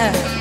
É.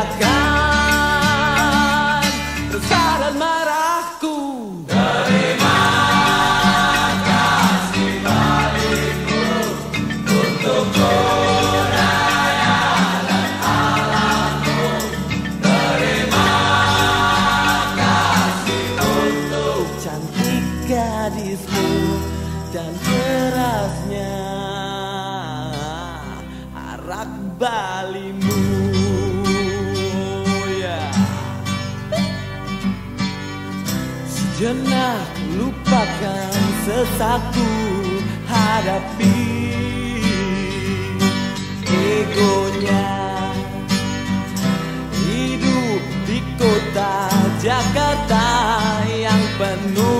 I got sesatku hadapi. Egonya hidup di kota Jakarta yang penuh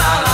Sala.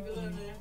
particular name?